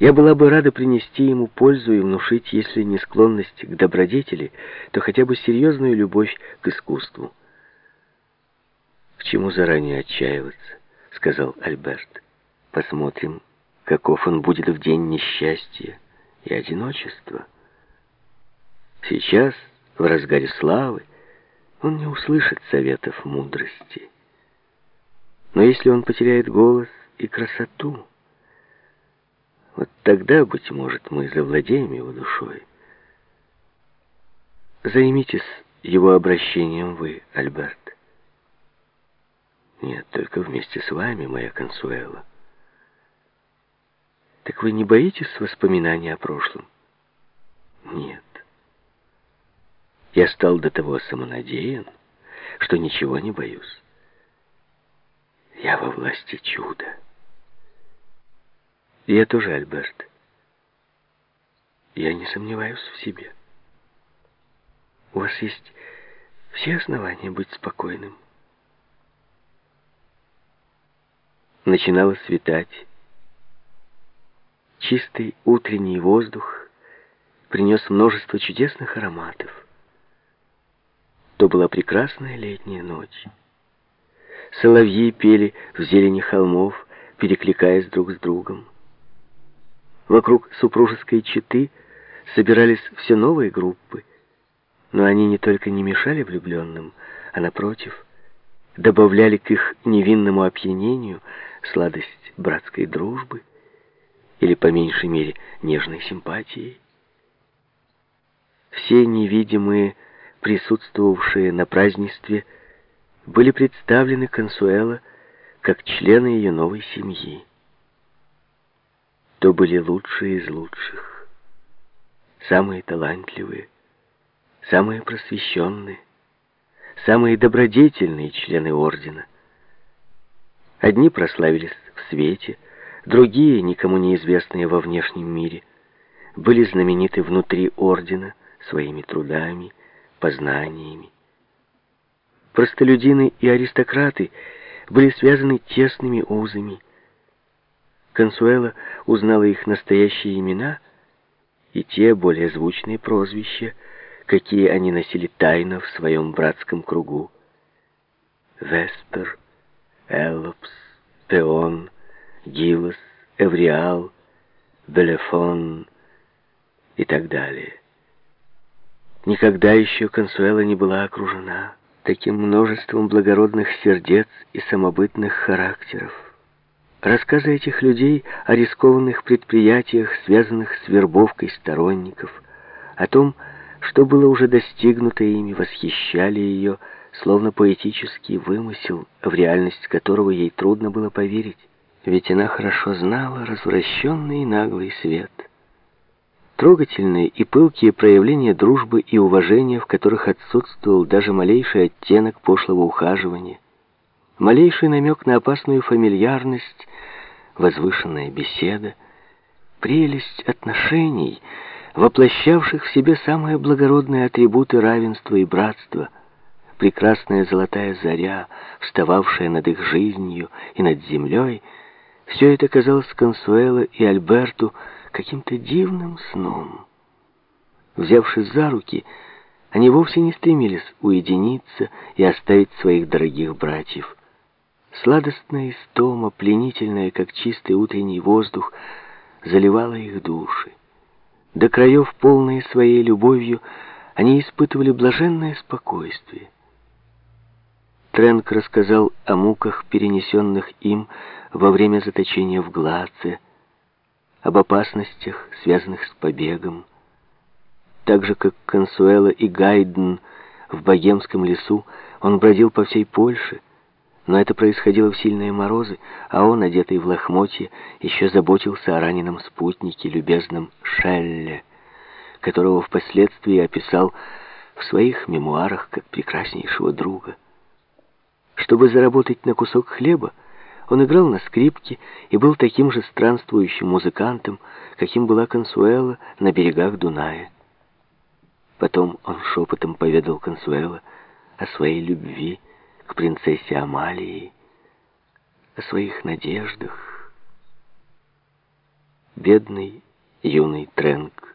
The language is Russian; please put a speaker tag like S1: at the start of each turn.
S1: Я была бы рада принести ему пользу и внушить, если не склонность к добродетели, то хотя бы серьезную любовь к искусству. «К чему заранее отчаиваться?» — сказал Альберт. «Посмотрим, каков он будет в день несчастья и одиночества. Сейчас, в разгаре славы, он не услышит советов мудрости. Но если он потеряет голос и красоту, вот тогда, быть может, мы завладеем его душой. Займитесь его обращением вы, Альберт. Нет, только вместе с вами, моя Консуэла. Так вы не боитесь воспоминаний о прошлом? Нет. Я стал до того самонадеян, что ничего не боюсь. Я во власти чуда. Я тоже, Альберт. Я не сомневаюсь в себе. У вас есть все основания быть спокойным. Начинало светать. Чистый утренний воздух принес множество чудесных ароматов. То была прекрасная летняя ночь. Соловьи пели в зелени холмов, перекликаясь друг с другом. Вокруг супружеской четы собирались все новые группы, но они не только не мешали влюбленным, а напротив, добавляли к их невинному опьянению сладость братской дружбы или, по меньшей мере, нежной симпатии. Все невидимые, присутствовавшие на празднестве, были представлены Консуэло как члены ее новой семьи то были лучшие из лучших, самые талантливые, самые просвещенные, самые добродетельные члены ордена. Одни прославились в свете, другие, никому неизвестные во внешнем мире, были знамениты внутри ордена своими трудами, познаниями. Простолюдины и аристократы были связаны тесными узами, Консуэла узнала их настоящие имена и те более звучные прозвища, какие они носили тайно в своем братском кругу. Веспер, Эллопс, Теон, Гилос, Эвриал, Белефон и так далее. Никогда еще Консуэла не была окружена таким множеством благородных сердец и самобытных характеров. Рассказы этих людей о рискованных предприятиях, связанных с вербовкой сторонников, о том, что было уже достигнуто ими, восхищали ее, словно поэтический вымысел, в реальность которого ей трудно было поверить, ведь она хорошо знала развращенный и наглый свет. Трогательные и пылкие проявления дружбы и уважения, в которых отсутствовал даже малейший оттенок пошлого ухаживания, малейший намек на опасную фамильярность, возвышенная беседа, прелесть отношений, воплощавших в себе самые благородные атрибуты равенства и братства, прекрасная золотая заря, встававшая над их жизнью и над землей, все это казалось Консуэло и Альберту каким-то дивным сном. Взявшись за руки, они вовсе не стремились уединиться и оставить своих дорогих братьев. Сладостная истома, пленительная, как чистый утренний воздух, заливала их души. До краев, полные своей любовью, они испытывали блаженное спокойствие. Тренк рассказал о муках, перенесенных им во время заточения в Глаце, об опасностях, связанных с побегом. Так же, как Консуэла и Гайден в богемском лесу, он бродил по всей Польше, но это происходило в сильные морозы, а он, одетый в лохмотье, еще заботился о раненом спутнике, любезном Шелле, которого впоследствии описал в своих мемуарах как прекраснейшего друга. Чтобы заработать на кусок хлеба, он играл на скрипке и был таким же странствующим музыкантом, каким была Консуэла на берегах Дуная. Потом он шепотом поведал Консуэла о своей любви, к принцессе Амалии, о своих надеждах. бедный юный Тренк.